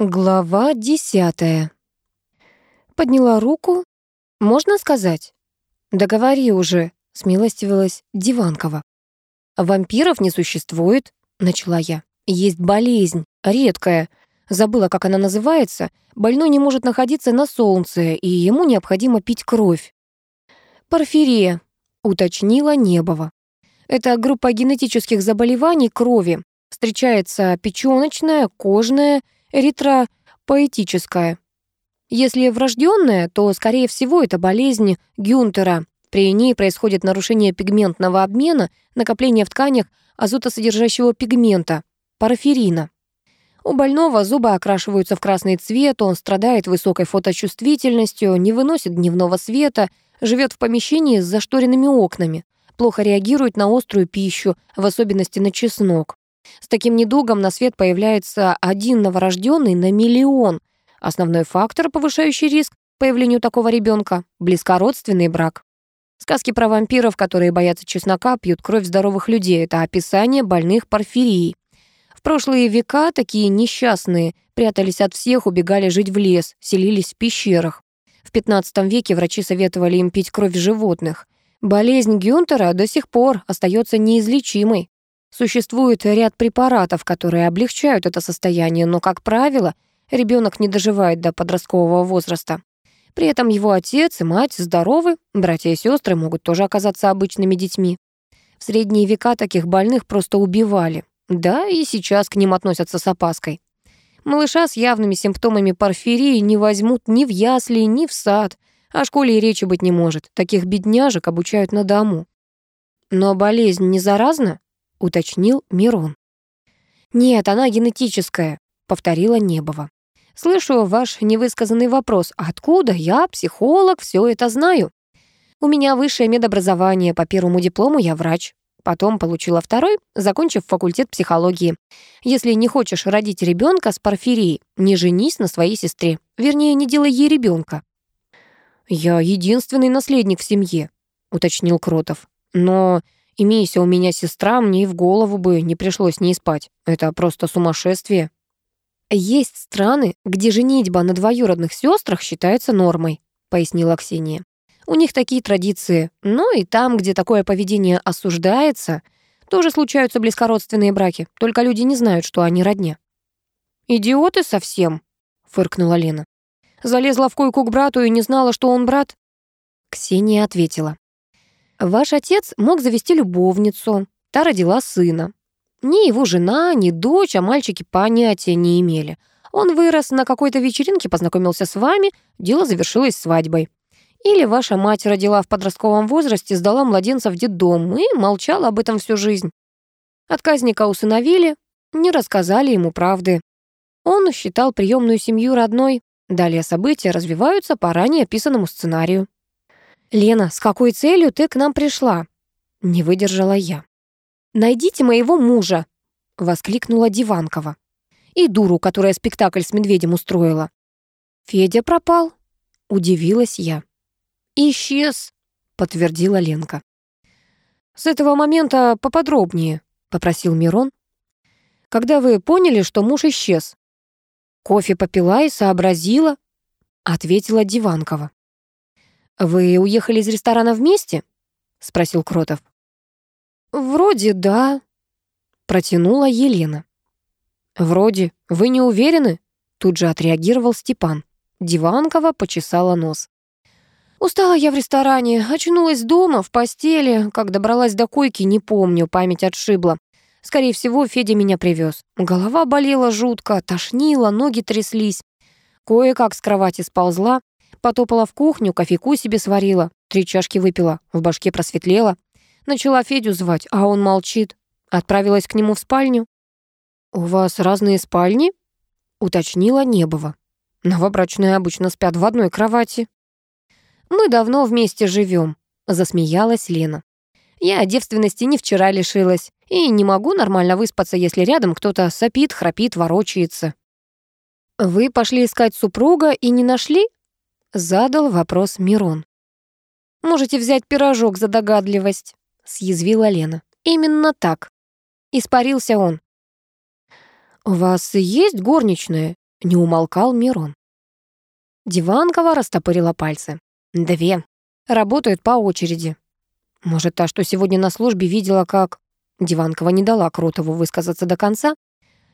Глава десятая. Подняла руку. «Можно сказать?» «Договори уже», — смилостивилась Диванкова. «Вампиров не существует», — начала я. «Есть болезнь, редкая. Забыла, как она называется. Больной не может находиться на солнце, и ему необходимо пить кровь». «Порфирия», — уточнила Небова. «Это группа генетических заболеваний крови. Встречается печёночная, кожная, эритропоэтическая. Если врожденная, то, скорее всего, это болезнь Гюнтера. При ней происходит нарушение пигментного обмена, накопление в тканях азотосодержащего пигмента, параферина. У больного зубы окрашиваются в красный цвет, он страдает высокой фоточувствительностью, не выносит дневного света, живет в помещении с зашторенными окнами, плохо реагирует на острую пищу, в особенности на чеснок. С таким недугом на свет появляется один новорожденный на миллион. Основной фактор, повышающий риск появлению такого ребенка — близкородственный брак. Сказки про вампиров, которые боятся чеснока, пьют кровь здоровых людей — это описание больных порфирией. В прошлые века такие несчастные прятались от всех, убегали жить в лес, селились в пещерах. В 15 веке врачи советовали им пить кровь животных. Болезнь Гюнтера до сих пор остается неизлечимой. Существует ряд препаратов, которые облегчают это состояние, но, как правило, ребенок не доживает до подросткового возраста. При этом его отец и мать здоровы, братья и сестры могут тоже оказаться обычными детьми. В средние века таких больных просто убивали. Да, и сейчас к ним относятся с опаской. Малыша с явными симптомами порфирии не возьмут ни в ясли, ни в сад. О школе и речи быть не может. Таких бедняжек обучают на дому. Но болезнь не заразна? — уточнил Мирон. «Нет, она генетическая», — повторила Небова. «Слышу ваш невысказанный вопрос. Откуда я, психолог, все это знаю? У меня высшее медобразование, по первому диплому я врач. Потом получила второй, закончив факультет психологии. Если не хочешь родить ребенка с порфирией, не женись на своей сестре. Вернее, не делай ей ребенка. «Я единственный наследник в семье», — уточнил Кротов. «Но Имейся у меня сестра, мне и в голову бы не пришлось не спать. Это просто сумасшествие. Есть страны, где женитьба на двоюродных сестрах считается нормой, пояснила Ксения. У них такие традиции. Но и там, где такое поведение осуждается, тоже случаются близкородственные браки, только люди не знают, что они родня. «Идиоты совсем», — фыркнула Лена. «Залезла в койку к брату и не знала, что он брат?» Ксения ответила. Ваш отец мог завести любовницу, та родила сына. Ни его жена, ни дочь о мальчике понятия не имели. Он вырос на какой-то вечеринке, познакомился с вами, дело завершилось свадьбой. Или ваша мать родила в подростковом возрасте, сдала младенца в детдом и молчала об этом всю жизнь. Отказника усыновили, не рассказали ему правды. Он считал приемную семью родной. Далее события развиваются по ранее описанному сценарию. «Лена, с какой целью ты к нам пришла?» Не выдержала я. «Найдите моего мужа!» — воскликнула Диванкова. «И дуру, которая спектакль с медведем устроила». «Федя пропал?» — удивилась я. «Исчез», — подтвердила Ленка. «С этого момента поподробнее», — попросил Мирон. «Когда вы поняли, что муж исчез?» «Кофе попила и сообразила», — ответила Диванкова. «Вы уехали из ресторана вместе?» — спросил Кротов. «Вроде да», — протянула Елена. «Вроде. Вы не уверены?» — тут же отреагировал Степан. Диванкова почесала нос. «Устала я в ресторане, очнулась дома, в постели. Как добралась до койки, не помню, память отшибла. Скорее всего, Федя меня привез. Голова болела жутко, тошнила, ноги тряслись. Кое-как с кровати сползла, Потопала в кухню, кофейку себе сварила, три чашки выпила, в башке просветлела. Начала Федю звать, а он молчит. Отправилась к нему в спальню. «У вас разные спальни?» — уточнила Небова. «Новобрачные обычно спят в одной кровати». «Мы давно вместе живем», — засмеялась Лена. «Я девственности не вчера лишилась, и не могу нормально выспаться, если рядом кто-то сопит, храпит, ворочается». «Вы пошли искать супруга и не нашли?» Задал вопрос Мирон. «Можете взять пирожок за догадливость», — съязвила Лена. «Именно так». Испарился он. «У вас есть горничная?» Не умолкал Мирон. Диванкова растопырила пальцы. Две. Работают по очереди. Может, та, что сегодня на службе, видела, как... Диванкова не дала Кротову высказаться до конца.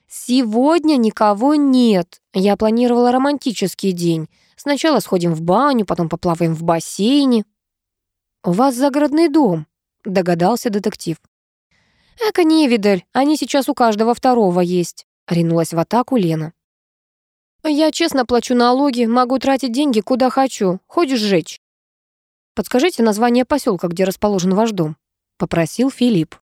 «Сегодня никого нет. Я планировала романтический день. Сначала сходим в баню, потом поплаваем в бассейне». «У вас загородный дом», — догадался детектив. «Эка невидаль, они сейчас у каждого второго есть», — ринулась в атаку Лена. «Я честно плачу налоги, могу тратить деньги куда хочу, хоть сжечь». «Подскажите название поселка, где расположен ваш дом», — попросил Филипп.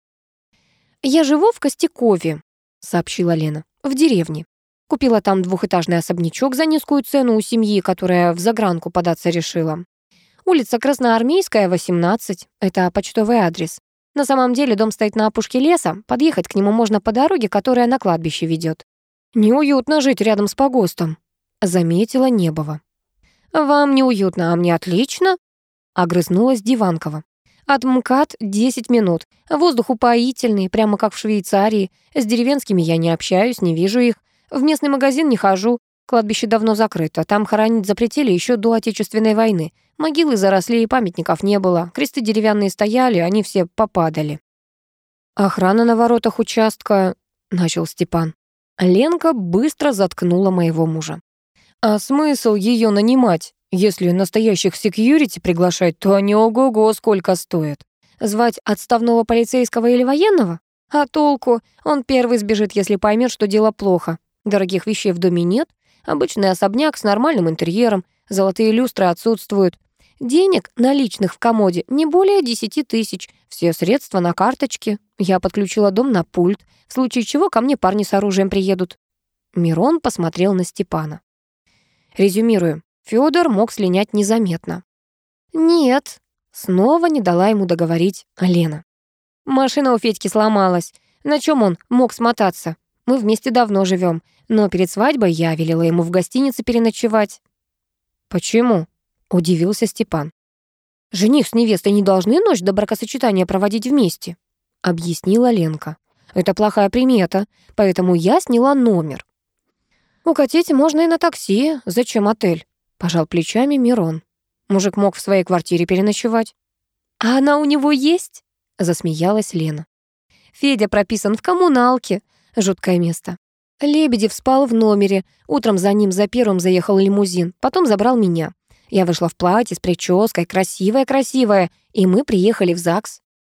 «Я живу в Костякове», — сообщила Лена, — «в деревне. Купила там двухэтажный особнячок за низкую цену у семьи, которая в загранку податься решила. Улица Красноармейская, 18. Это почтовый адрес. На самом деле дом стоит на опушке леса. Подъехать к нему можно по дороге, которая на кладбище ведет. Неуютно жить рядом с погостом, заметила Небова. Вам неуютно, а мне отлично, огрызнулась Диванкова. От МКАД 10 минут. Воздух упоительный, прямо как в Швейцарии. С деревенскими я не общаюсь, не вижу их. В местный магазин не хожу. Кладбище давно закрыто. Там хоронить запретили еще до Отечественной войны. Могилы заросли и памятников не было. Кресты деревянные стояли, они все попадали. «Охрана на воротах участка», — начал Степан. Ленка быстро заткнула моего мужа. «А смысл ее нанимать? Если настоящих секьюрити приглашать, то они ого-го сколько стоят. Звать отставного полицейского или военного? А толку? Он первый сбежит, если поймет, что дело плохо. Дорогих вещей в доме нет, обычный особняк с нормальным интерьером, золотые люстры отсутствуют. Денег наличных в комоде не более 10 тысяч, все средства на карточке. Я подключила дом на пульт, в случае чего ко мне парни с оружием приедут. Мирон посмотрел на Степана. Резюмирую. Фёдор мог слинять незаметно. «Нет», — снова не дала ему договорить Лена. «Машина у Федьки сломалась. На чем он мог смотаться? Мы вместе давно живем, но перед свадьбой я велела ему в гостинице переночевать». «Почему?» — удивился Степан. «Жених с невестой не должны ночь до бракосочетания проводить вместе», — объяснила Ленка. «Это плохая примета, поэтому я сняла номер». «Укатить можно и на такси. Зачем отель?» Пожал плечами Мирон. Мужик мог в своей квартире переночевать. «А она у него есть?» Засмеялась Лена. «Федя прописан в коммуналке. Жуткое место. Лебедев спал в номере. Утром за ним за первым заехал лимузин. Потом забрал меня. Я вышла в платье с прической, красивая-красивая, и мы приехали в ЗАГС.